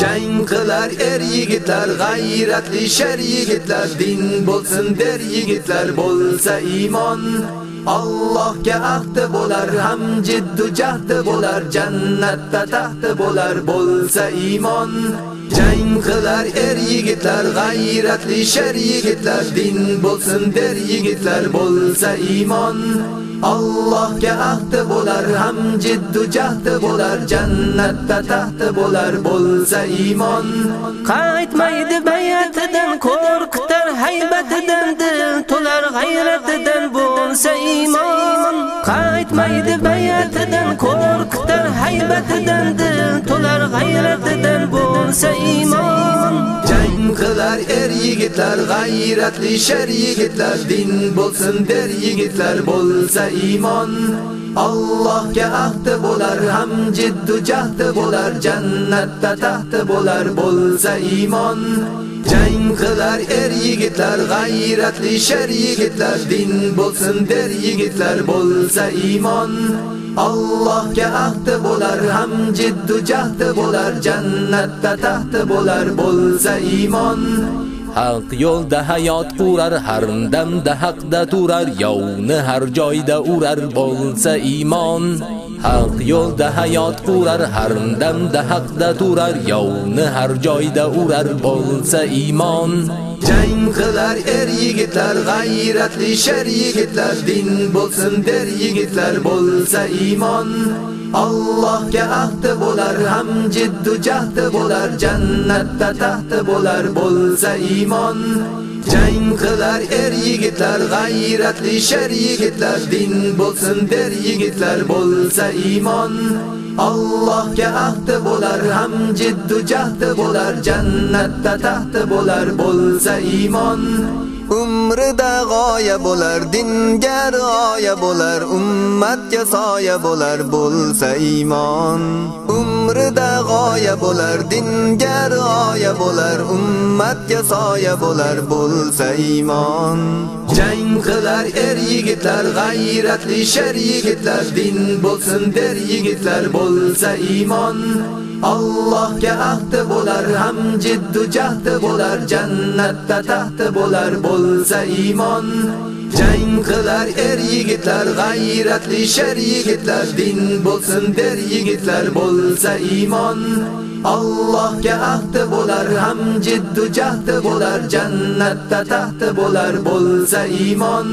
Jang qilar er yigitlar, g'ayratli sher yigitlar, din bo'lsin der yigitlar, bo'lsa iymon. Allohga ahdi bo'lar, ham jiddu jahdi bo'lar, jannatda taxti bo'lar, bo'lsa iymon. Jang qilar er yigitlar, g'ayratli sher yigitlar, din bo'lsin der yigitlar, bo'lsa iymon. Allohga ahdi bo'lar, ham jiddu jahdi bo'lar, jannatda taxti bo'lar, bo'lsa iymon. Qaytmaydi bayatidan qo'rqitar haybatidan dil to'lar g'ayratidan bo'lsa iymon. Qaytmaydi bayatidan qo'rqitar haybatidan dil to'lar g'ayratidan bo'lsa iymon. Jang qilar er yigitlar, g'ayratli sher yigitlar, din bo'lsin der yigitlar, bo'lsa iymon. Allohga ahdi bo'lar, ham jiddu jahdi bo'lar, jannatda taxti bo'lar, bo'lsa iymon. Jang qilar er yigitlar, g'ayratli sher yigitlar, din bo'lsin der yigitlar, bo'lsa iymon. Allohga ahdi bo'lar, ham jiddu jahdi bo'lar, jannatda taxti bo'lar, bo'lsa iymon. Haq yo'lda hayot qurar, har damda haqda turar, yovni har joyda urar bo'lsa iymon. Haq yo'lda hayot qurar, har damda haqda turar, yovni har joyda urar bo'lsa iymon. Jang qilar er yigitlar, g'ayratli sher yigitlar, din bo'lsin der yigitlar, bo'lsa iymon. Allohga ahdi bo'lar, ham jiddu jahdi bo'lar, jannatda taxti bo'lar, bo'lsa iymon. Jang qilar er yigitlar, g'ayratli sher yigitlar, din bo'lsin der yigitlar, bo'lsa iymon. Allohga ahdi bo'lar, ham jiddu jahdi bo'lar, jannatda taxti bo'lar, bo'lsa iymon. Umrida g'oya bo'lar, dinga rioya bo'lar, ummatga soya bo'lar, bo'lsa iymon. Umrida g'oya bo'lar, dinga rioya bo'lar, ummatga soya bo'lar, bo'lsa iymon. Jang qilar er yigitlar, g'ayratli sher yigitlar, din bo'lsin der yigitlar, bo'lsa iymon. Allohga ahdi bo'lar, ham jiddu jahdi bo'lar, jannatda taxti bo'lar, bo'lsa iymon. Jang qilar er yigitlar, g'ayratli sher yigitlar, din bo'lsin der yigitlar, bo'lsa iymon. Allohga ahdi bo'lar, ham jiddu jahdi bo'lar, jannatda taxti bo'lar, bo'lsa iymon.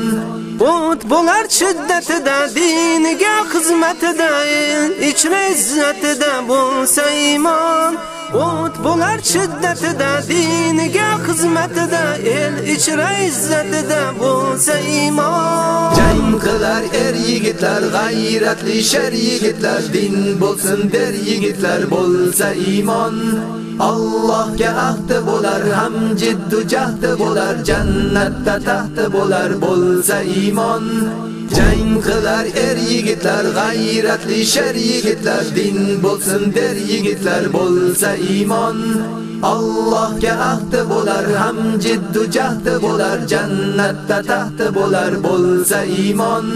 O't bo'lar shiddatida, diniga xizmatida, ichra izzatida bo'lsa iymon. O't bo'lar shiddatida, diniga xizmatida, el ichra izzatida bo'lsa iymon. Jang qilar er yigitlar, g'ayratli sher yigitlar, din bo'lsin der yigitlar, bo'lsa iymon. Allohga ahdi bo'lar, ham jiddu jahdi bo'lar, jannatda taxti bo'lar, bo'lsa iymon. Jang qilar er yigitlar, g'ayratli sher yigitlar, din bo'lsin der yigitlar, bo'lsa iymon. Allohga ahdi bo'lar, ham jiddu jahdi bo'lar, jannatda taxti bo'lar, bo'lsa iymon.